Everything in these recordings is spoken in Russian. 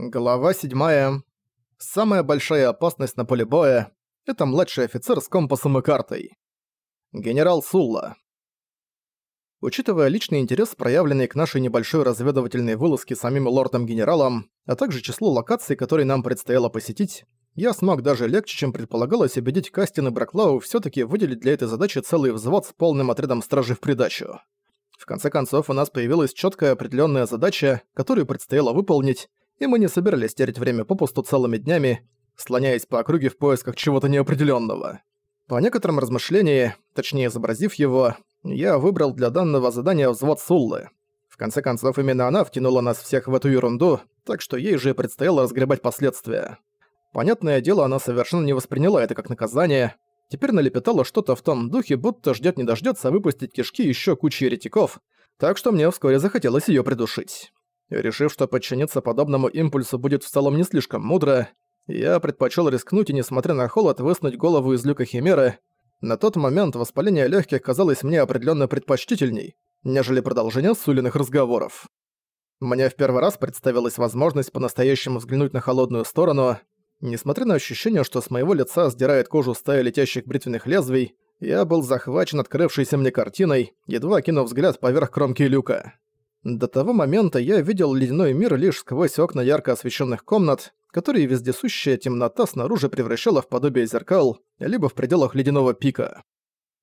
Глава 7. Самая большая опасность на поле боя – это младший офицер с компасом и картой. Генерал Сулла. Учитывая личный интерес, проявленный к нашей небольшой разведывательной вылазке самим лордом-генералом, а также число локаций, которые нам предстояло посетить, я смог даже легче, чем предполагалось, убедить Кастин и Браклау все таки выделить для этой задачи целый взвод с полным отрядом стражей в придачу. В конце концов, у нас появилась четкая определенная задача, которую предстояло выполнить, и мы не собирались терять время попусту целыми днями, слоняясь по округе в поисках чего-то неопределенного. По некоторым размышлениям, точнее изобразив его, я выбрал для данного задания взвод Суллы. В конце концов, именно она втянула нас всех в эту ерунду, так что ей же предстояло разгребать последствия. Понятное дело, она совершенно не восприняла это как наказание, теперь налепетала что-то в том духе, будто ждет не дождется выпустить кишки еще кучи еретиков, так что мне вскоре захотелось ее придушить. Решив, что подчиниться подобному импульсу будет в целом не слишком мудро, я предпочел рискнуть и, несмотря на холод, высунуть голову из люка Химеры. На тот момент воспаление легких казалось мне определенно предпочтительней, нежели продолжение сулиных разговоров. Мне в первый раз представилась возможность по-настоящему взглянуть на холодную сторону. Несмотря на ощущение, что с моего лица сдирает кожу стая летящих бритвенных лезвий, я был захвачен открывшейся мне картиной, едва кинув взгляд поверх кромки люка. До того момента я видел ледяной мир лишь сквозь окна ярко освещенных комнат, которые вездесущая темнота снаружи превращала в подобие зеркал, либо в пределах ледяного пика.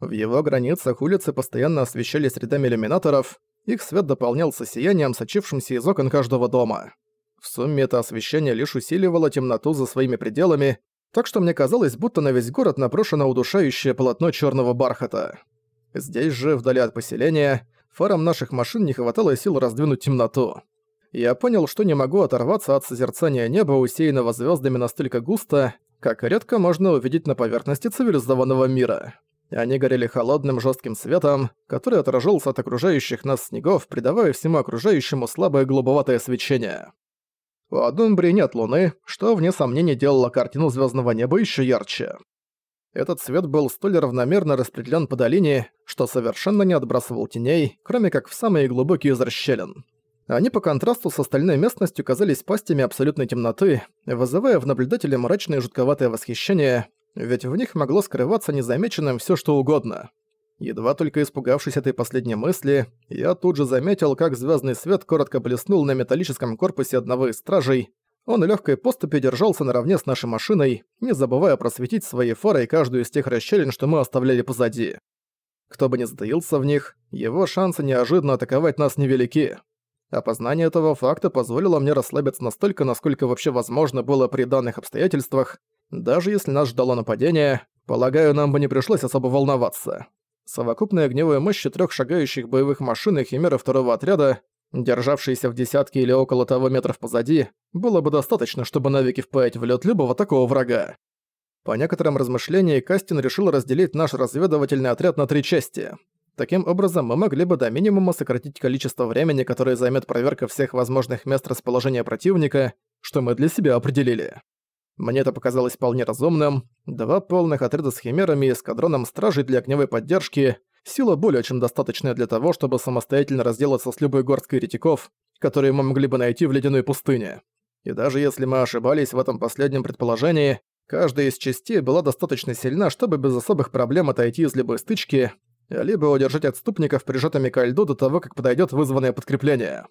В его границах улицы постоянно освещались рядами иллюминаторов, их свет дополнялся сиянием, сочившимся из окон каждого дома. В сумме это освещение лишь усиливало темноту за своими пределами, так что мне казалось, будто на весь город наброшено удушающее полотно черного бархата. Здесь же, вдали от поселения, фарам наших машин не хватало сил раздвинуть темноту. Я понял, что не могу оторваться от созерцания неба, усеянного звездами настолько густо, как редко можно увидеть на поверхности цивилизованного мира. Они горели холодным жестким светом, который отражался от окружающих нас снегов, придавая всему окружающему слабое голубоватое свечение. У Адумбри нет луны, что, вне сомнений, делало картину звездного неба еще ярче. Этот свет был столь равномерно распределен по долине, что совершенно не отбрасывал теней, кроме как в самые глубокие из расщелин. Они по контрасту с остальной местностью казались пастями абсолютной темноты, вызывая в наблюдателе мрачное и жутковатое восхищение, ведь в них могло скрываться незамеченным все что угодно. Едва только испугавшись этой последней мысли, я тут же заметил, как звездный свет коротко блеснул на металлическом корпусе одного из стражей, он легкой поступью держался наравне с нашей машиной, не забывая просветить своей фарой каждую из тех расщелин, что мы оставляли позади. Кто бы ни затаился в них, его шансы неожиданно атаковать нас невелики. Опознание этого факта позволило мне расслабиться настолько, насколько вообще возможно было при данных обстоятельствах. Даже если нас ждало нападение, полагаю, нам бы не пришлось особо волноваться. Совокупная огневая мощь трех шагающих боевых машин и химеры второго отряда державшийся в десятке или около того метров позади, было бы достаточно, чтобы навеки впаять в лед любого такого врага. По некоторым размышлениям, Кастин решил разделить наш разведывательный отряд на три части. Таким образом, мы могли бы до минимума сократить количество времени, которое займет проверка всех возможных мест расположения противника, что мы для себя определили. Мне это показалось вполне разумным. Два полных отряда с химерами и эскадроном стражей для огневой поддержки — Сила более чем достаточная для того, чтобы самостоятельно разделаться с любой горсткой ретиков, которые мы могли бы найти в ледяной пустыне. И даже если мы ошибались в этом последнем предположении, каждая из частей была достаточно сильна, чтобы без особых проблем отойти из любой стычки, либо удержать отступников прижатыми ко льду до того, как подойдет вызванное подкрепление.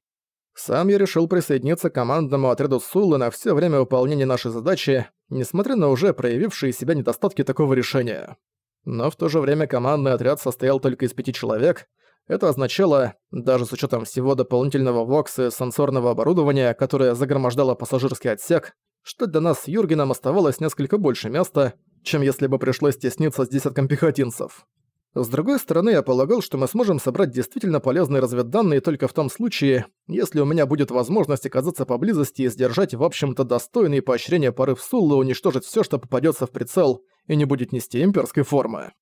Сам я решил присоединиться к командному отряду Сулы на все время выполнения нашей задачи, несмотря на уже проявившие себя недостатки такого решения. Но в то же время командный отряд состоял только из пяти человек. Это означало, даже с учетом всего дополнительного вокса и сенсорного оборудования, которое загромождало пассажирский отсек, что для нас с Юргеном оставалось несколько больше места, чем если бы пришлось тесниться с десятком пехотинцев. С другой стороны, я полагал, что мы сможем собрать действительно полезные разведданные только в том случае, если у меня будет возможность оказаться поблизости и сдержать, в общем-то, достойные поощрения порыв Суллы уничтожить все, что попадется в прицел и не будет нести имперской формы.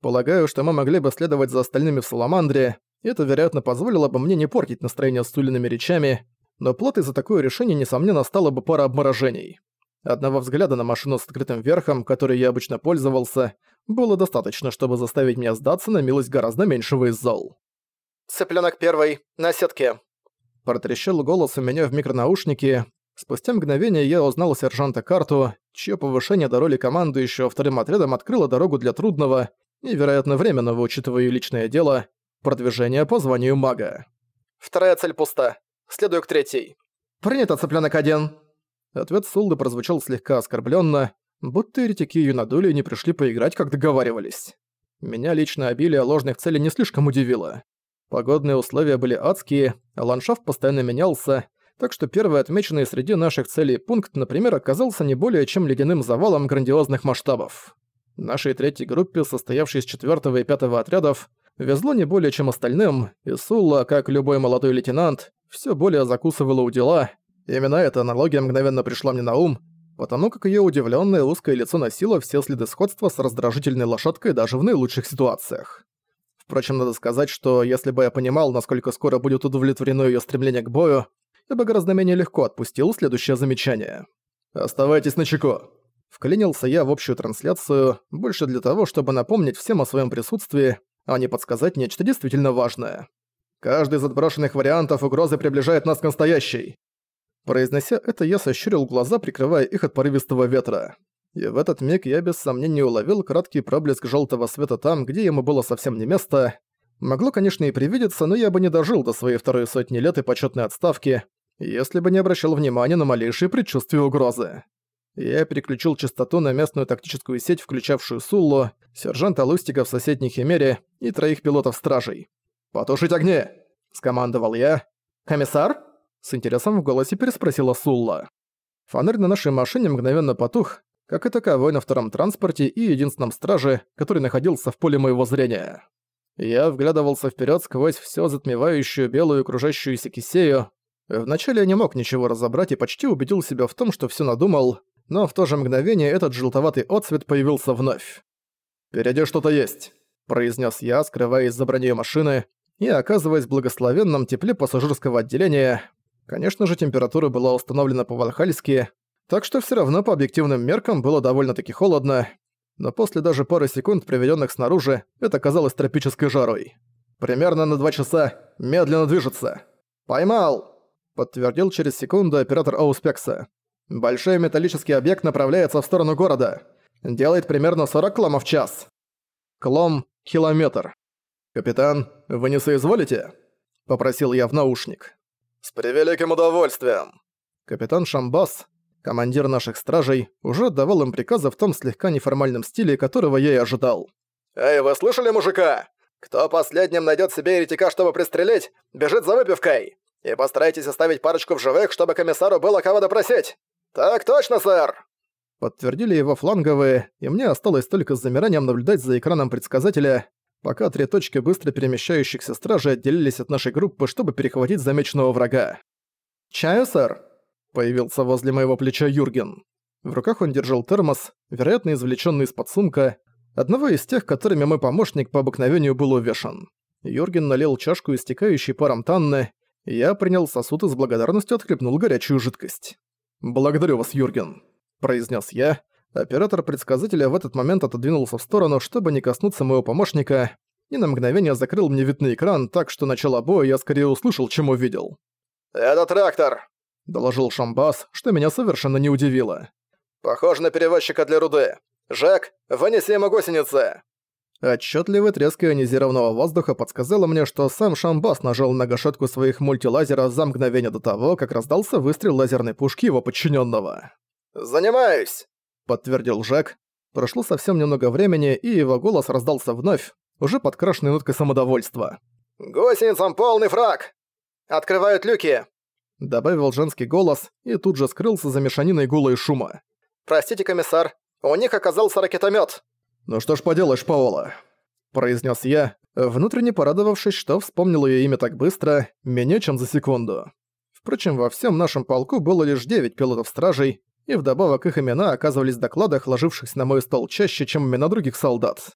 Полагаю, что мы могли бы следовать за остальными в Саламандре, и это, вероятно, позволило бы мне не портить настроение стульными речами, но платой за такое решение, несомненно, стало бы пара обморожений. Одного взгляда на машину с открытым верхом, которой я обычно пользовался, было достаточно, чтобы заставить меня сдаться на милость гораздо меньшего из зол. «Цыплёнок первый, на сетке!» Протрещал голос у меня в микронаушнике. Спустя мгновение я узнал сержанта Карту, чье повышение до роли командующего вторым отрядом открыло дорогу для трудного и, вероятно, временного, учитывая личное дело, продвижения по званию мага. «Вторая цель пуста. Следую к третьей». «Принято, цыплёнок один!» Ответ Сулды прозвучал слегка оскорбленно, будто еретики Юнадули не пришли поиграть, как договаривались. Меня лично обилие ложных целей не слишком удивило. Погодные условия были адские, ландшафт постоянно менялся, так что первый отмеченный среди наших целей пункт, например, оказался не более чем ледяным завалом грандиозных масштабов. Нашей третьей группе, состоявшей из четвертого и пятого отрядов, везло не более чем остальным, и Сулла, как любой молодой лейтенант, все более закусывала у дела. Именно эта аналогия мгновенно пришла мне на ум, потому как ее удивленное узкое лицо носило все следы сходства с раздражительной лошадкой даже в наилучших ситуациях. Впрочем, надо сказать, что если бы я понимал, насколько скоро будет удовлетворено ее стремление к бою, я бы гораздо менее легко отпустил следующее замечание. «Оставайтесь начеку!» Вклинился я в общую трансляцию, больше для того, чтобы напомнить всем о своем присутствии, а не подсказать нечто действительно важное. Каждый из отброшенных вариантов угрозы приближает нас к настоящей. Произнося это, я сощурил глаза, прикрывая их от порывистого ветра. И в этот миг я без сомнения уловил краткий проблеск желтого света там, где ему было совсем не место. Могло, конечно, и привидеться, но я бы не дожил до своей второй сотни лет и почетной отставки, если бы не обращал внимания на малейшие предчувствия угрозы. Я переключил частоту на местную тактическую сеть, включавшую Суллу, сержанта Лустика в соседней Химере и троих пилотов-стражей. «Потушить огни!» – скомандовал я. «Комиссар?» – с интересом в голосе переспросила Сулла. Фонарь на нашей машине мгновенно потух, как и таковой на втором транспорте и единственном страже, который находился в поле моего зрения. Я вглядывался вперед сквозь все затмевающую белую кружащуюся кисею. Вначале я не мог ничего разобрать и почти убедил себя в том, что все надумал, но в то же мгновение этот желтоватый отцвет появился вновь. «Впереди что-то есть», — произнес я, скрываясь за броней машины и оказываясь в благословенном тепле пассажирского отделения. Конечно же, температура была установлена по-вальхальски, так что все равно по объективным меркам было довольно-таки холодно, но после даже пары секунд, проведенных снаружи, это казалось тропической жарой. «Примерно на два часа. Медленно движется». «Поймал!» — подтвердил через секунду оператор Ауспекса. Большой металлический объект направляется в сторону города. Делает примерно 40 кломов в час. Клом – километр. «Капитан, вы не соизволите?» – попросил я в наушник. «С превеликим удовольствием!» Капитан Шамбас, командир наших стражей, уже отдавал им приказы в том слегка неформальном стиле, которого я и ожидал. «Эй, вы слышали мужика? Кто последним найдет себе еретика, чтобы пристрелить, бежит за выпивкой! И постарайтесь оставить парочку в живых, чтобы комиссару было кого допросить! «Так точно, сэр!» Подтвердили его фланговые, и мне осталось только с замиранием наблюдать за экраном предсказателя, пока три точки быстро перемещающихся стражей отделились от нашей группы, чтобы перехватить замеченного врага. «Чаю, сэр?» — появился возле моего плеча Юрген. В руках он держал термос, вероятно, извлеченный из-под сумка, одного из тех, которыми мой помощник по обыкновению был увешан. Юрген налил чашку, истекающей паром Танны, и я принял сосуд и с благодарностью отхлебнул горячую жидкость. «Благодарю вас, Юрген», – произнес я. Оператор предсказателя в этот момент отодвинулся в сторону, чтобы не коснуться моего помощника, и на мгновение закрыл мне вид на экран, так что начало боя я скорее услышал, чем увидел. «Это трактор», – доложил Шамбас, что меня совершенно не удивило. «Похож на перевозчика для руды. Жак, вынеси ему гусеницы!» Отчетливый треск ионизированного воздуха подсказало мне, что сам Шамбас нажал на гашетку своих мультилазера за мгновение до того, как раздался выстрел лазерной пушки его подчиненного. «Занимаюсь!» — подтвердил Жак. Прошло совсем немного времени, и его голос раздался вновь, уже подкрашенной ноткой самодовольства. «Гусеницам полный фраг! Открывают люки!» Добавил женский голос и тут же скрылся за мешаниной гула и шума. «Простите, комиссар, у них оказался ракетомет. «Ну что ж поделаешь, Паола», — произнес я, внутренне порадовавшись, что вспомнил ее имя так быстро, менее чем за секунду. Впрочем, во всем нашем полку было лишь девять пилотов-стражей, и вдобавок их имена оказывались в докладах, ложившихся на мой стол чаще, чем имена других солдат.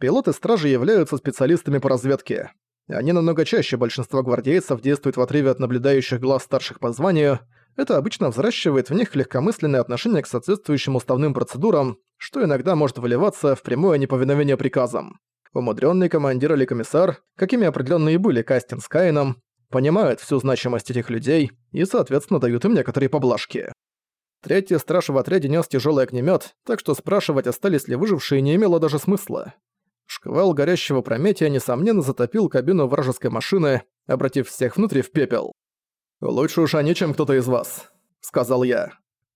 Пилоты-стражи являются специалистами по разведке. Они намного чаще большинства гвардейцев действуют в отрыве от наблюдающих глаз старших по званию, это обычно взращивает в них легкомысленное отношение к соответствующим уставным процедурам, что иногда может выливаться в прямое неповиновение приказам. Умудренный командир или комиссар, какими определенные были Кастин с Каином, понимают всю значимость этих людей и, соответственно, дают им некоторые поблажки. Третий страж в отряде нес тяжелый огнемет, так что спрашивать, остались ли выжившие, не имело даже смысла. Шквал горящего прометия, несомненно, затопил кабину вражеской машины, обратив всех внутри в пепел. «Лучше уж они, чем кто-то из вас», — сказал я.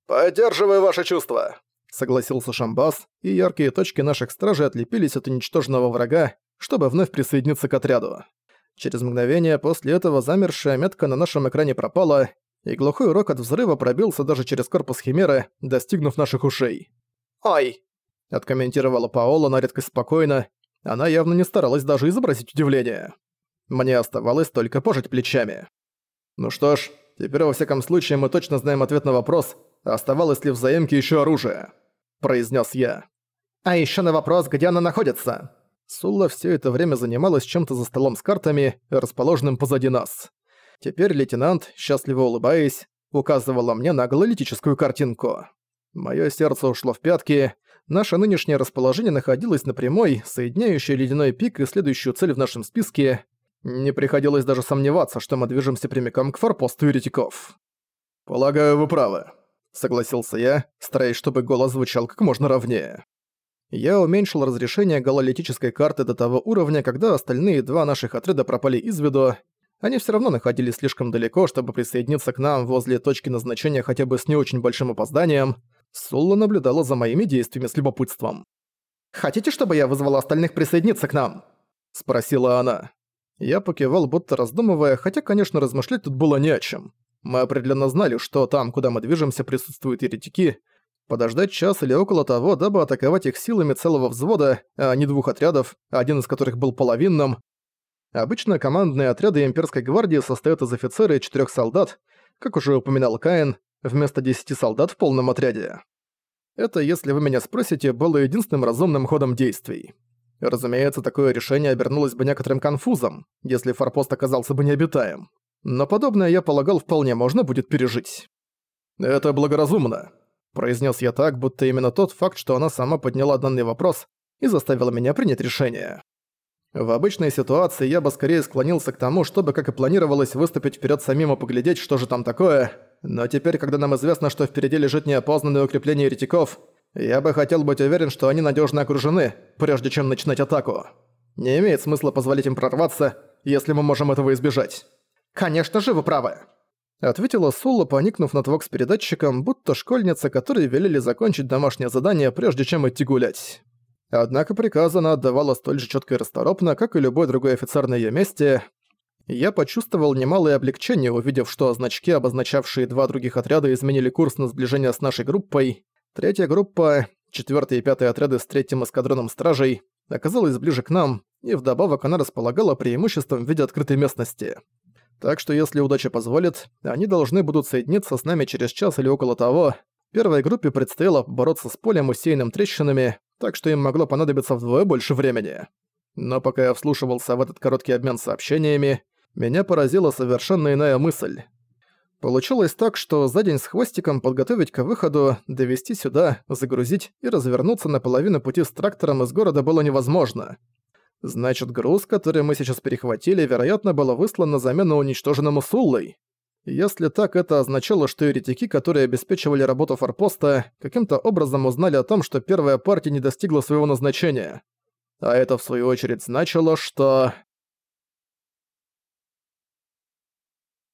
«Поддерживаю ваши чувства», — согласился Шамбас, и яркие точки наших стражей отлепились от уничтоженного врага, чтобы вновь присоединиться к отряду. Через мгновение после этого замершая метка на нашем экране пропала, и глухой рок от взрыва пробился даже через корпус Химеры, достигнув наших ушей. «Ой!» — откомментировала Паола на редкость спокойно. Она явно не старалась даже изобразить удивление. Мне оставалось только пожать плечами. Ну что ж, теперь во всяком случае мы точно знаем ответ на вопрос, оставалось ли в заимке еще оружие, произнес я. А еще на вопрос, где она находится. Сулла все это время занималась чем-то за столом с картами, расположенным позади нас. Теперь лейтенант, счастливо улыбаясь, указывала мне на гололитическую картинку. Моё сердце ушло в пятки. Наше нынешнее расположение находилось на прямой, соединяющей ледяной пик и следующую цель в нашем списке. Не приходилось даже сомневаться, что мы движемся прямиком к форпосту еретиков. «Полагаю, вы правы», — согласился я, стараясь, чтобы голос звучал как можно ровнее. Я уменьшил разрешение гололитической карты до того уровня, когда остальные два наших отряда пропали из виду, они все равно находились слишком далеко, чтобы присоединиться к нам возле точки назначения хотя бы с не очень большим опозданием. Сулла наблюдала за моими действиями с любопытством. «Хотите, чтобы я вызвала остальных присоединиться к нам?» – спросила она. Я покивал, будто раздумывая, хотя, конечно, размышлять тут было не о чем. Мы определенно знали, что там, куда мы движемся, присутствуют еретики. Подождать час или около того, дабы атаковать их силами целого взвода, а не двух отрядов, один из которых был половинным, Обычно командные отряды имперской гвардии состоят из офицера и четырех солдат, как уже упоминал Каин, вместо десяти солдат в полном отряде. Это, если вы меня спросите, было единственным разумным ходом действий. Разумеется, такое решение обернулось бы некоторым конфузом, если форпост оказался бы необитаем. Но подобное, я полагал, вполне можно будет пережить. «Это благоразумно», — произнес я так, будто именно тот факт, что она сама подняла данный вопрос, и заставила меня принять решение. В обычной ситуации я бы скорее склонился к тому, чтобы, как и планировалось, выступить вперед самим и поглядеть, что же там такое. Но теперь, когда нам известно, что впереди лежит неопознанное укрепление еретиков, я бы хотел быть уверен, что они надежно окружены, прежде чем начинать атаку. Не имеет смысла позволить им прорваться, если мы можем этого избежать. «Конечно же, вы правы!» Ответила Сула, поникнув на твок с передатчиком, будто школьница, которой велели закончить домашнее задание, прежде чем идти гулять. Однако приказ она отдавала столь же чётко и расторопно, как и любой другой офицер на её месте. Я почувствовал немалое облегчение, увидев, что значки, обозначавшие два других отряда, изменили курс на сближение с нашей группой. Третья группа, четвёртый и пятый отряды с третьим эскадроном стражей, оказалась ближе к нам, и вдобавок она располагала преимуществом в виде открытой местности. Так что если удача позволит, они должны будут соединиться с нами через час или около того. Первой группе предстояло бороться с полем, усеянным трещинами, так что им могло понадобиться вдвое больше времени. Но пока я вслушивался в этот короткий обмен сообщениями, меня поразила совершенно иная мысль. Получилось так, что за день с хвостиком подготовить к выходу, довести сюда, загрузить и развернуться на половину пути с трактором из города было невозможно. Значит, груз, который мы сейчас перехватили, вероятно, был выслан на замену уничтоженному Суллой. Если так, это означало, что еретики, которые обеспечивали работу форпоста, каким-то образом узнали о том, что первая партия не достигла своего назначения. А это, в свою очередь, значило, что...